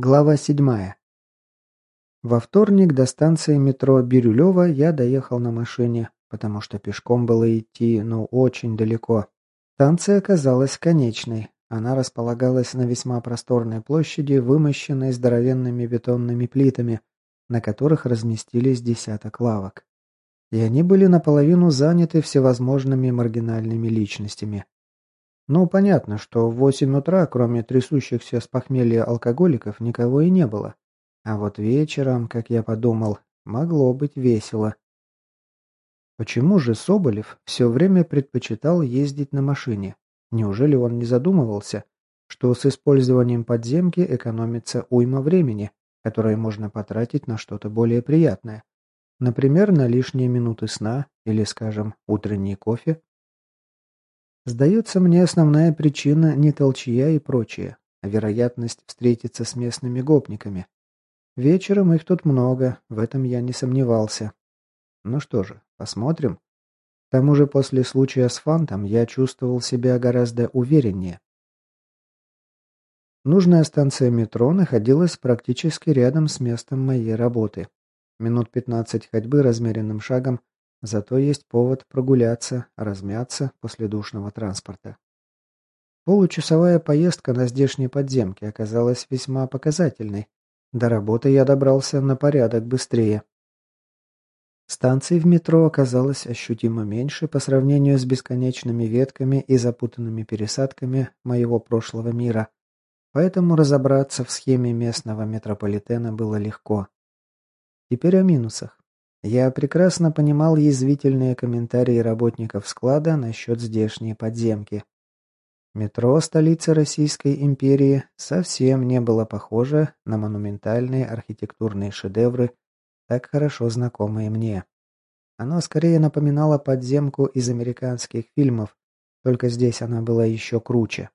Глава седьмая. Во вторник до станции метро Бирюлева я доехал на машине, потому что пешком было идти, ну, очень далеко. Станция оказалась конечной. Она располагалась на весьма просторной площади, вымощенной здоровенными бетонными плитами, на которых разместились десяток лавок. И они были наполовину заняты всевозможными маргинальными личностями. Ну, понятно, что в восемь утра, кроме трясущихся с похмелья алкоголиков, никого и не было. А вот вечером, как я подумал, могло быть весело. Почему же Соболев все время предпочитал ездить на машине? Неужели он не задумывался, что с использованием подземки экономится уйма времени, которое можно потратить на что-то более приятное? Например, на лишние минуты сна или, скажем, утренний кофе? Сдается мне основная причина не толчья и прочее, а вероятность встретиться с местными гопниками. Вечером их тут много, в этом я не сомневался. Ну что же, посмотрим. К тому же после случая с Фантом я чувствовал себя гораздо увереннее. Нужная станция метро находилась практически рядом с местом моей работы. Минут 15 ходьбы размеренным шагом Зато есть повод прогуляться, размяться после душного транспорта. Получасовая поездка на здешней подземке оказалась весьма показательной. До работы я добрался на порядок быстрее. Станций в метро оказалось ощутимо меньше по сравнению с бесконечными ветками и запутанными пересадками моего прошлого мира, поэтому разобраться в схеме местного метрополитена было легко. Теперь о минусах. Я прекрасно понимал язвительные комментарии работников склада насчет здешней подземки. Метро столицы Российской империи совсем не было похоже на монументальные архитектурные шедевры, так хорошо знакомые мне. Оно скорее напоминало подземку из американских фильмов, только здесь она была еще круче.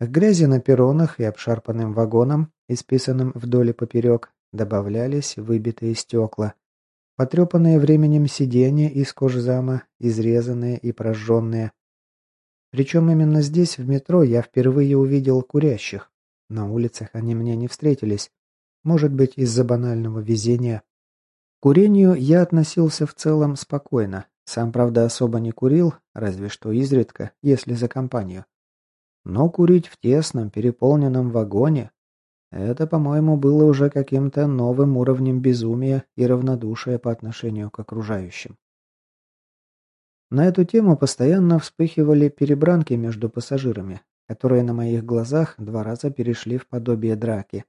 К грязи на перронах и обшарпанным вагонам, исписанным вдоль и поперек, добавлялись выбитые стекла, Потрепанные временем сиденья из кожзама, изрезанные и прожженные. Причем именно здесь, в метро, я впервые увидел курящих. На улицах они мне не встретились. Может быть, из-за банального везения. К курению я относился в целом спокойно. Сам, правда, особо не курил, разве что изредка, если за компанию. Но курить в тесном, переполненном вагоне это, по-моему, было уже каким-то новым уровнем безумия и равнодушия по отношению к окружающим. На эту тему постоянно вспыхивали перебранки между пассажирами, которые на моих глазах два раза перешли в подобие драки.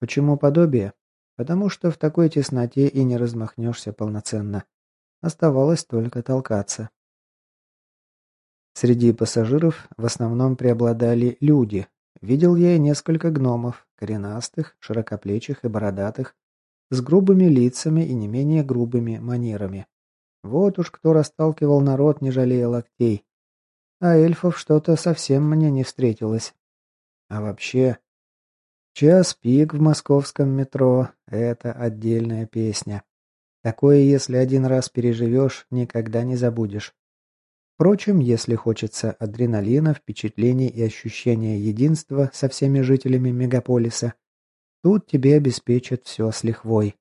Почему подобие? Потому что в такой тесноте и не размахнешься полноценно. Оставалось только толкаться. Среди пассажиров в основном преобладали люди, Видел я и несколько гномов, коренастых, широкоплечих и бородатых, с грубыми лицами и не менее грубыми манерами. Вот уж кто расталкивал народ, не жалея локтей. А эльфов что-то совсем мне не встретилось. А вообще, час пик в московском метро — это отдельная песня. Такое, если один раз переживешь, никогда не забудешь. Впрочем, если хочется адреналина, впечатлений и ощущения единства со всеми жителями мегаполиса, тут тебе обеспечат все с лихвой.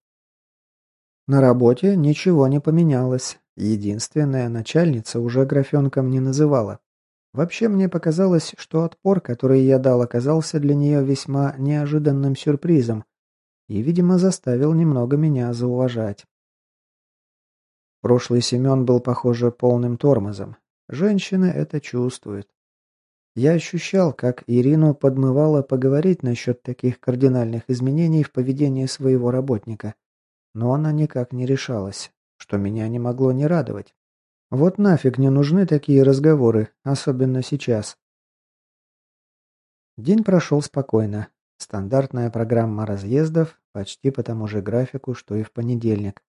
На работе ничего не поменялось. Единственная начальница уже графенком не называла. Вообще мне показалось, что отпор, который я дал, оказался для нее весьма неожиданным сюрпризом и, видимо, заставил немного меня зауважать. Прошлый Семен был, похоже, полным тормозом, Женщины это чувствуют. Я ощущал, как Ирину подмывало поговорить насчет таких кардинальных изменений в поведении своего работника. Но она никак не решалась, что меня не могло не радовать. Вот нафиг не нужны такие разговоры, особенно сейчас. День прошел спокойно. Стандартная программа разъездов, почти по тому же графику, что и в понедельник.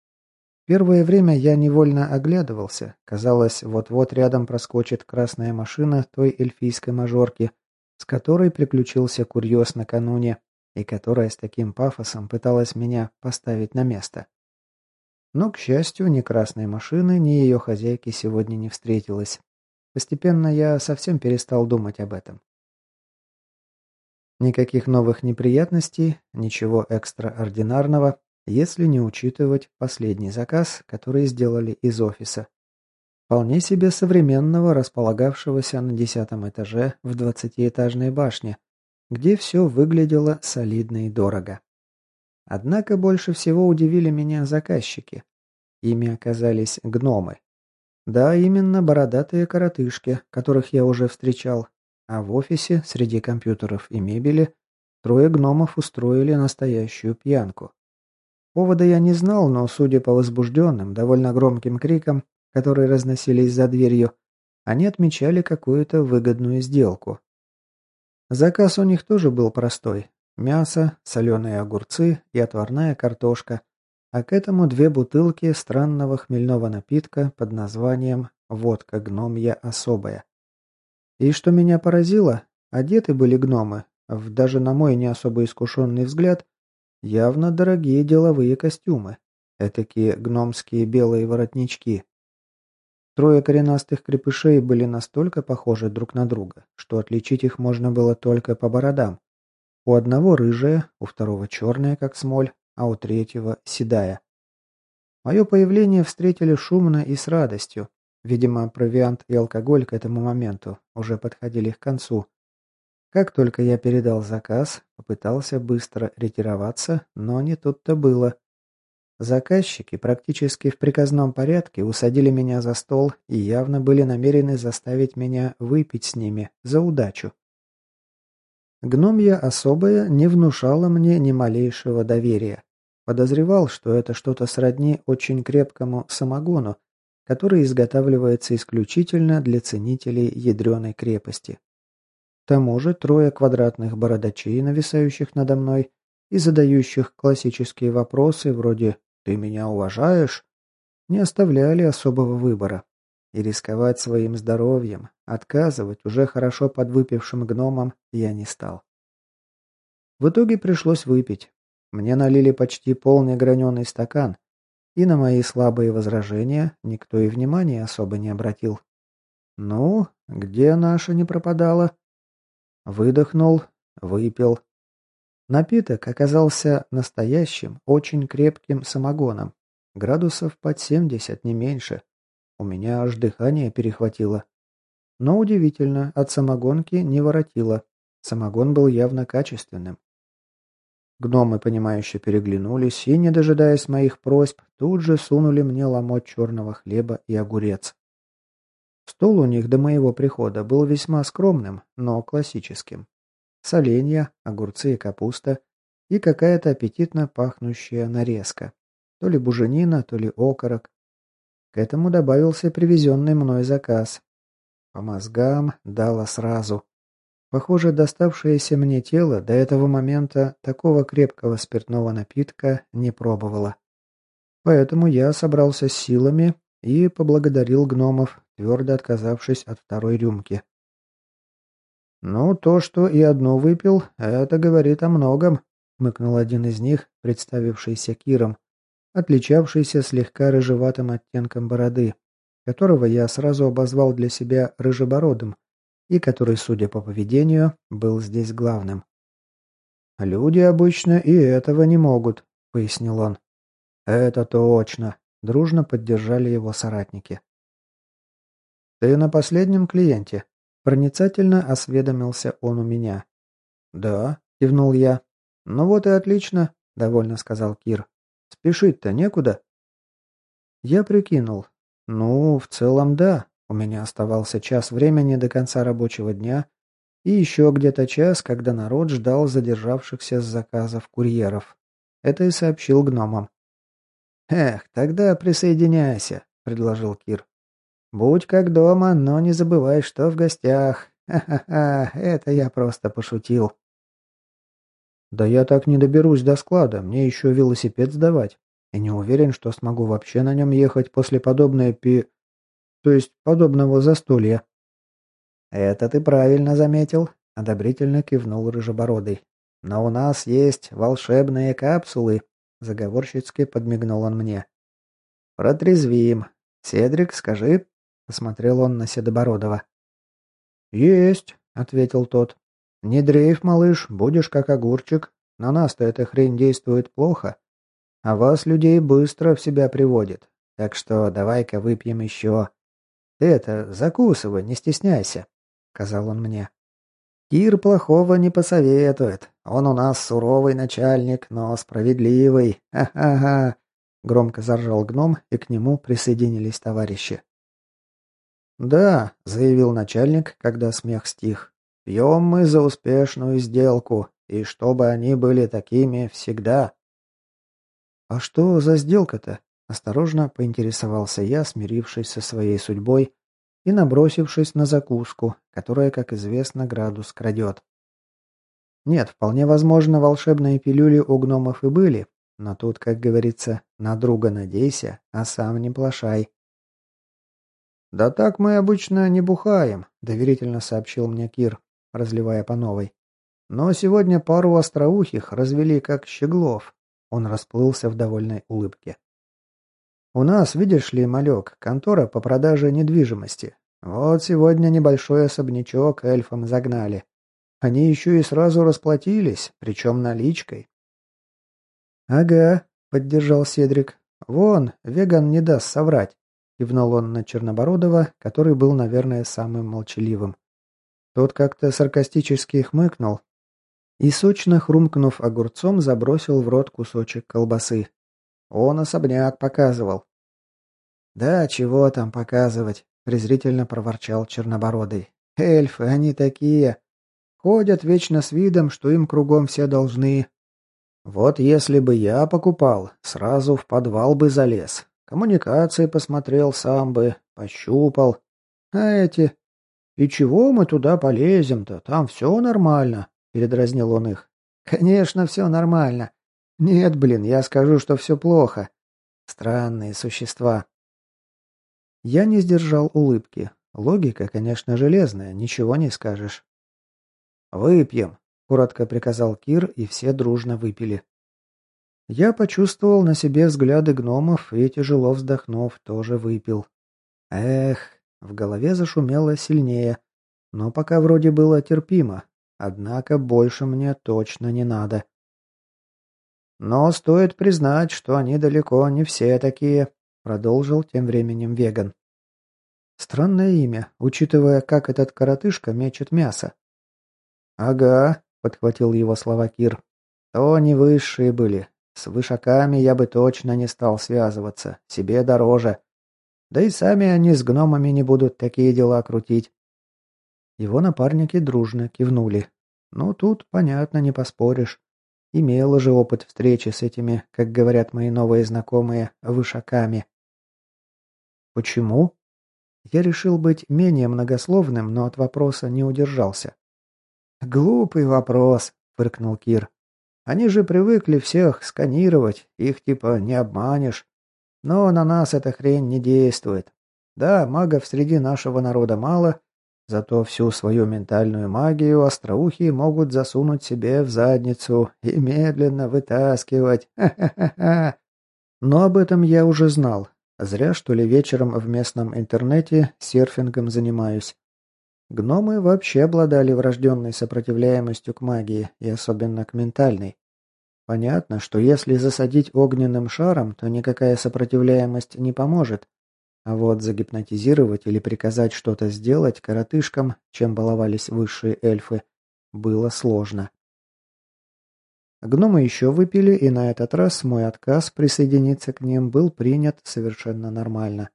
Первое время я невольно оглядывался. Казалось, вот-вот рядом проскочит красная машина той эльфийской мажорки, с которой приключился курьез накануне, и которая с таким пафосом пыталась меня поставить на место. Но, к счастью, ни красной машины, ни ее хозяйки сегодня не встретилось. Постепенно я совсем перестал думать об этом. Никаких новых неприятностей, ничего экстраординарного, если не учитывать последний заказ, который сделали из офиса. Вполне себе современного, располагавшегося на десятом этаже в двадцатиэтажной башне, где все выглядело солидно и дорого. Однако больше всего удивили меня заказчики. Ими оказались гномы. Да, именно бородатые коротышки, которых я уже встречал. А в офисе, среди компьютеров и мебели, трое гномов устроили настоящую пьянку. Повода я не знал, но, судя по возбужденным, довольно громким крикам, которые разносились за дверью, они отмечали какую-то выгодную сделку. Заказ у них тоже был простой. Мясо, соленые огурцы и отварная картошка, а к этому две бутылки странного хмельного напитка под названием «Водка гномья особая». И что меня поразило, одеты были гномы, в даже на мой не особо искушенный взгляд, явно дорогие деловые костюмы, этакие гномские белые воротнички. Трое коренастых крепышей были настолько похожи друг на друга, что отличить их можно было только по бородам. У одного рыжая, у второго черная, как смоль, а у третьего седая. Мое появление встретили шумно и с радостью. Видимо, провиант и алкоголь к этому моменту уже подходили к концу. Как только я передал заказ, попытался быстро ретироваться, но не тут-то было. Заказчики практически в приказном порядке усадили меня за стол и явно были намерены заставить меня выпить с ними за удачу. Гномья особая не внушала мне ни малейшего доверия. Подозревал, что это что-то сродни очень крепкому самогону, который изготавливается исключительно для ценителей ядреной крепости. Тому же трое квадратных бородачей, нависающих надо мной и задающих классические вопросы вроде «Ты меня уважаешь?» не оставляли особого выбора. И рисковать своим здоровьем, отказывать уже хорошо подвыпившим гномам я не стал. В итоге пришлось выпить. Мне налили почти полный граненый стакан, и на мои слабые возражения никто и внимания особо не обратил. «Ну, где наша не пропадала?» Выдохнул, выпил. Напиток оказался настоящим, очень крепким самогоном. Градусов под семьдесят, не меньше. У меня аж дыхание перехватило. Но удивительно, от самогонки не воротило. Самогон был явно качественным. Гномы, понимающе переглянулись и, не дожидаясь моих просьб, тут же сунули мне ломоть черного хлеба и огурец. Стол у них до моего прихода был весьма скромным, но классическим. Соленья, огурцы и капуста и какая-то аппетитно пахнущая нарезка. То ли буженина, то ли окорок. К этому добавился привезенный мной заказ. По мозгам дало сразу. Похоже, доставшееся мне тело до этого момента такого крепкого спиртного напитка не пробовало. Поэтому я собрался с силами и поблагодарил гномов, твердо отказавшись от второй рюмки. «Ну, то, что и одну выпил, это говорит о многом», — мыкнул один из них, представившийся Киром, отличавшийся слегка рыжеватым оттенком бороды, которого я сразу обозвал для себя рыжебородым, и который, судя по поведению, был здесь главным. «Люди обычно и этого не могут», — пояснил он. «Это точно», — дружно поддержали его соратники. «Ты на последнем клиенте?» — проницательно осведомился он у меня. «Да», — кивнул я. «Ну вот и отлично», — довольно сказал Кир. «Спешить-то некуда». Я прикинул. «Ну, в целом да. У меня оставался час времени до конца рабочего дня и еще где-то час, когда народ ждал задержавшихся с заказов курьеров. Это и сообщил гномам. «Эх, тогда присоединяйся», — предложил Кир. «Будь как дома, но не забывай, что в гостях. Ха-ха-ха, это я просто пошутил». «Да я так не доберусь до склада, мне еще велосипед сдавать. И не уверен, что смогу вообще на нем ехать после подобной пи то есть подобного застолья. «Это ты правильно заметил», — одобрительно кивнул Рыжебородый. «Но у нас есть волшебные капсулы», — заговорщицки подмигнул он мне. «Протрезвим. Седрик, скажи», — посмотрел он на Седобородова. «Есть», — ответил тот. Не дрейф, малыш, будешь как огурчик. На нас-то эта хрень действует плохо. А вас, людей, быстро в себя приводит. Так что давай-ка выпьем еще. Ты это, закусывай, не стесняйся», — сказал он мне. «Кир плохого не посоветует. Он у нас суровый начальник, но справедливый. Ха-ха-ха!» Громко заржал гном, и к нему присоединились товарищи. «Да», — заявил начальник, когда смех стих, — «пьем мы за успешную сделку, и чтобы они были такими всегда». «А что за сделка-то?» — осторожно поинтересовался я, смирившись со своей судьбой и набросившись на закуску, которая, как известно, градус крадет. Нет, вполне возможно, волшебные пилюли у гномов и были, но тут, как говорится, на друга надейся, а сам не плашай. «Да так мы обычно не бухаем», — доверительно сообщил мне Кир, разливая по новой. «Но сегодня пару остроухих развели как щеглов». Он расплылся в довольной улыбке. «У нас, видишь ли, малек, контора по продаже недвижимости. Вот сегодня небольшой особнячок эльфам загнали. Они еще и сразу расплатились, причем наличкой». «Ага», — поддержал Седрик. «Вон, веган не даст соврать. Кивнул он на Чернобородова, который был, наверное, самым молчаливым. Тот как-то саркастически хмыкнул и, сочно хрумкнув огурцом, забросил в рот кусочек колбасы. Он особняк показывал. «Да, чего там показывать?» — презрительно проворчал Чернобородый. «Эльфы, они такие. Ходят вечно с видом, что им кругом все должны. Вот если бы я покупал, сразу в подвал бы залез. Коммуникации посмотрел сам бы, пощупал. А эти... «И чего мы туда полезем-то? Там все нормально», — передразнил он их. «Конечно, все нормально. Нет, блин, я скажу, что все плохо. Странные существа». Я не сдержал улыбки. Логика, конечно, железная, ничего не скажешь. «Выпьем», — коротко приказал Кир, и все дружно выпили. Я почувствовал на себе взгляды гномов и, тяжело вздохнув, тоже выпил. Эх, в голове зашумело сильнее, но пока вроде было терпимо, однако больше мне точно не надо. Но стоит признать, что они далеко не все такие, продолжил тем временем веган. Странное имя, учитывая, как этот коротышка мечет мясо. Ага, подхватил его слова Кир. То не высшие были, с вышаками я бы точно не стал связываться, себе дороже. Да и сами они с гномами не будут такие дела крутить. Его напарники дружно кивнули. Ну, тут, понятно, не поспоришь. Имела же опыт встречи с этими, как говорят мои новые знакомые, вышаками. Почему? Я решил быть менее многословным, но от вопроса не удержался. «Глупый вопрос», — фыркнул Кир. Они же привыкли всех сканировать, их типа не обманешь. Но на нас эта хрень не действует. Да, магов среди нашего народа мало, зато всю свою ментальную магию остроухие могут засунуть себе в задницу и медленно вытаскивать. Но об этом я уже знал. Зря, что ли, вечером в местном интернете серфингом занимаюсь. Гномы вообще обладали врожденной сопротивляемостью к магии, и особенно к ментальной. Понятно, что если засадить огненным шаром, то никакая сопротивляемость не поможет. А вот загипнотизировать или приказать что-то сделать коротышкам, чем баловались высшие эльфы, было сложно. Гномы еще выпили, и на этот раз мой отказ присоединиться к ним был принят совершенно нормально.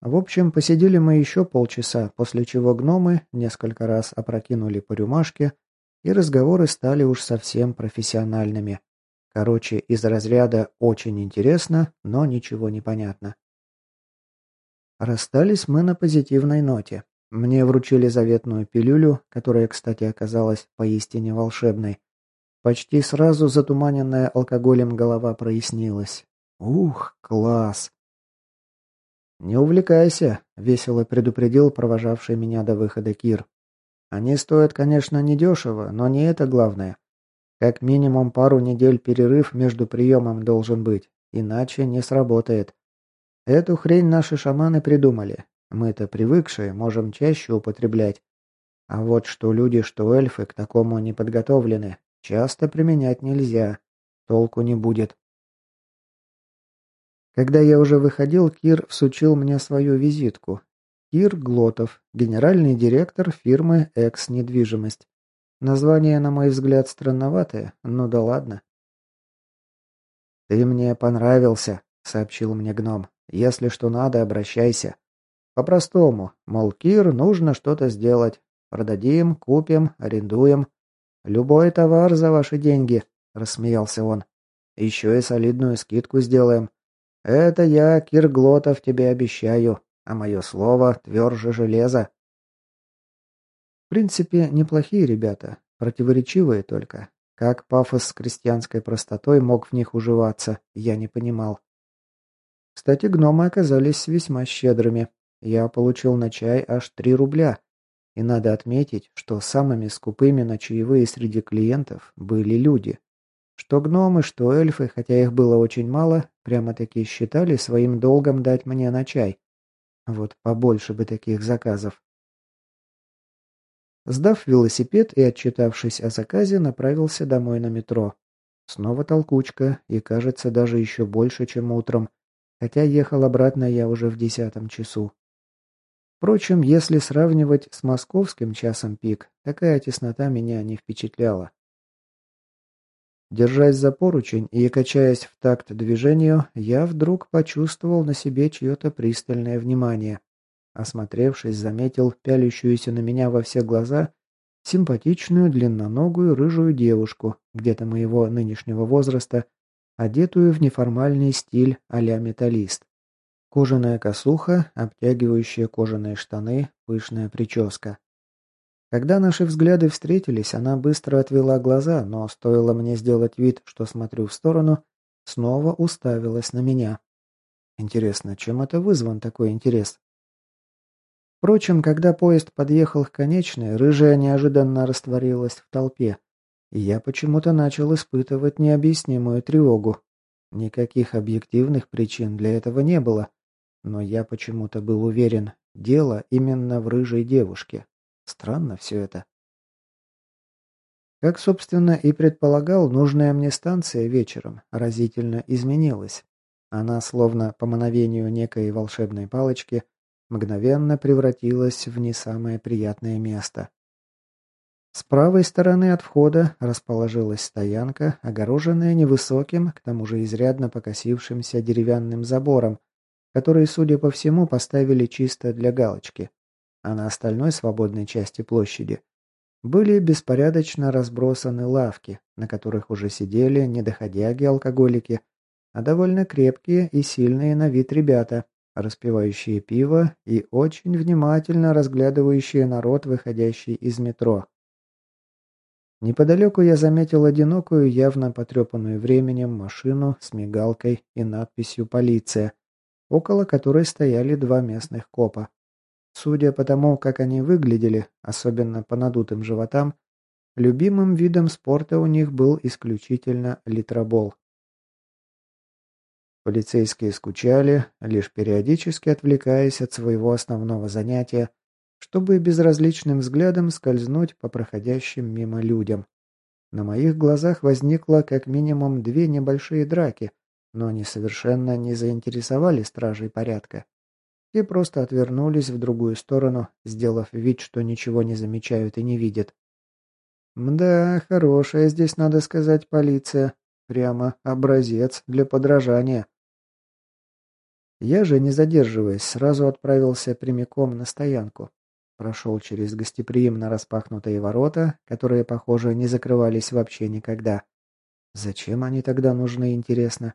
В общем, посидели мы еще полчаса, после чего гномы несколько раз опрокинули по рюмашке, и разговоры стали уж совсем профессиональными. Короче, из разряда «очень интересно, но ничего не понятно». Расстались мы на позитивной ноте. Мне вручили заветную пилюлю, которая, кстати, оказалась поистине волшебной. Почти сразу затуманенная алкоголем голова прояснилась. Ух, класс! «Не увлекайся», — весело предупредил провожавший меня до выхода Кир. «Они стоят, конечно, недешево, но не это главное. Как минимум пару недель перерыв между приемом должен быть, иначе не сработает. Эту хрень наши шаманы придумали. Мы-то привыкшие, можем чаще употреблять. А вот что люди, что эльфы к такому не подготовлены, часто применять нельзя. Толку не будет. Когда я уже выходил, Кир всучил мне свою визитку. Кир Глотов, генеральный директор фирмы «Экс-недвижимость». Название, на мой взгляд, странноватое, ну да ладно. «Ты мне понравился», — сообщил мне гном. «Если что надо, обращайся. По-простому, мол, Кир, нужно что-то сделать. Продадим, купим, арендуем. Любой товар за ваши деньги», — рассмеялся он. «Еще и солидную скидку сделаем. Это я, Кирглотов, тебе обещаю, а мое слово тверже железа. В принципе, неплохие ребята, противоречивые только. Как пафос с крестьянской простотой мог в них уживаться, я не понимал. Кстати, гномы оказались весьма щедрыми. Я получил на чай аж 3 рубля. И надо отметить, что самыми скупыми на чаевые среди клиентов были люди. Что гномы, что эльфы, хотя их было очень мало, прямо-таки считали своим долгом дать мне на чай. Вот побольше бы таких заказов. Сдав велосипед и отчитавшись о заказе, направился домой на метро. Снова толкучка, и кажется даже еще больше, чем утром, хотя ехал обратно я уже в десятом часу. Впрочем, если сравнивать с московским часом пик, такая теснота меня не впечатляла. Держась за поручень и качаясь в такт движению, я вдруг почувствовал на себе чье-то пристальное внимание. Осмотревшись, заметил пялящуюся на меня во все глаза симпатичную длинноногую рыжую девушку, где-то моего нынешнего возраста, одетую в неформальный стиль а-ля металлист. Кожаная косуха, обтягивающие кожаные штаны, пышная прическа. Когда наши взгляды встретились, она быстро отвела глаза, но стоило мне сделать вид, что смотрю в сторону, снова уставилась на меня. Интересно, чем это вызван такой интерес? Впрочем, когда поезд подъехал к конечной, рыжая неожиданно растворилась в толпе, и я почему-то начал испытывать необъяснимую тревогу. Никаких объективных причин для этого не было, но я почему-то был уверен, дело именно в рыжей девушке. Странно все это. Как, собственно, и предполагал, нужная мне станция вечером разительно изменилась. Она, словно по мановению некой волшебной палочки, мгновенно превратилась в не самое приятное место. С правой стороны от входа расположилась стоянка, огороженная невысоким, к тому же изрядно покосившимся деревянным забором, который, судя по всему, поставили чисто для галочки а на остальной свободной части площади были беспорядочно разбросаны лавки, на которых уже сидели не доходяги-алкоголики, а довольно крепкие и сильные на вид ребята, распивающие пиво и очень внимательно разглядывающие народ, выходящий из метро. Неподалеку я заметил одинокую, явно потрепанную временем машину с мигалкой и надписью «Полиция», около которой стояли два местных копа. Судя по тому, как они выглядели, особенно по надутым животам, любимым видом спорта у них был исключительно литробол. Полицейские скучали, лишь периодически отвлекаясь от своего основного занятия, чтобы безразличным взглядом скользнуть по проходящим мимо людям. На моих глазах возникло как минимум две небольшие драки, но они совершенно не заинтересовали стражей порядка и просто отвернулись в другую сторону, сделав вид, что ничего не замечают и не видят. «Мда, хорошая здесь, надо сказать, полиция. Прямо образец для подражания». Я же, не задерживаясь, сразу отправился прямиком на стоянку. Прошел через гостеприимно распахнутые ворота, которые, похоже, не закрывались вообще никогда. Зачем они тогда нужны, интересно?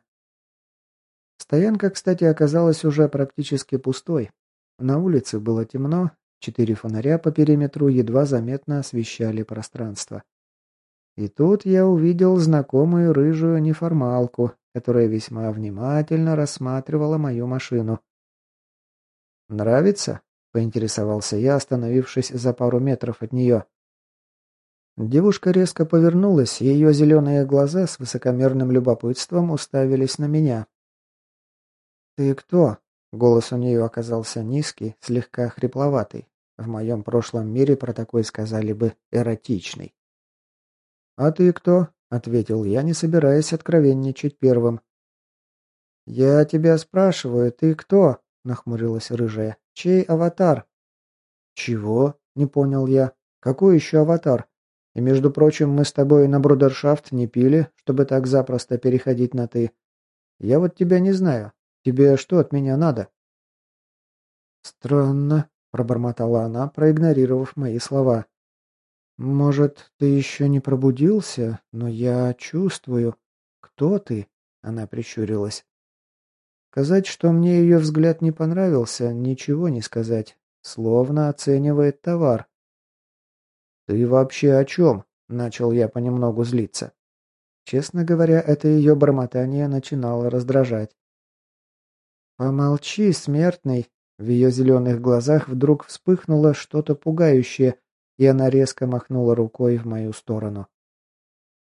Стоянка, кстати, оказалась уже практически пустой. На улице было темно, четыре фонаря по периметру едва заметно освещали пространство. И тут я увидел знакомую рыжую неформалку, которая весьма внимательно рассматривала мою машину. «Нравится?» – поинтересовался я, остановившись за пару метров от нее. Девушка резко повернулась, ее зеленые глаза с высокомерным любопытством уставились на меня. «Ты кто?» Голос у нее оказался низкий, слегка хрипловатый. В моем прошлом мире про такой сказали бы «эротичный». «А ты кто?» — ответил я, не собираясь откровенничать первым. «Я тебя спрашиваю, ты кто?» — нахмурилась рыжая. «Чей аватар?» «Чего?» — не понял я. «Какой еще аватар? И, между прочим, мы с тобой на брудершафт не пили, чтобы так запросто переходить на «ты». Я вот тебя не знаю. Тебе что от меня надо?» «Странно», — пробормотала она, проигнорировав мои слова. «Может, ты еще не пробудился, но я чувствую. Кто ты?» — она прищурилась. Сказать, что мне ее взгляд не понравился, ничего не сказать. Словно оценивает товар. «Ты вообще о чем?» — начал я понемногу злиться. Честно говоря, это ее бормотание начинало раздражать. «Помолчи, смертный!» В ее зеленых глазах вдруг вспыхнуло что-то пугающее, и она резко махнула рукой в мою сторону.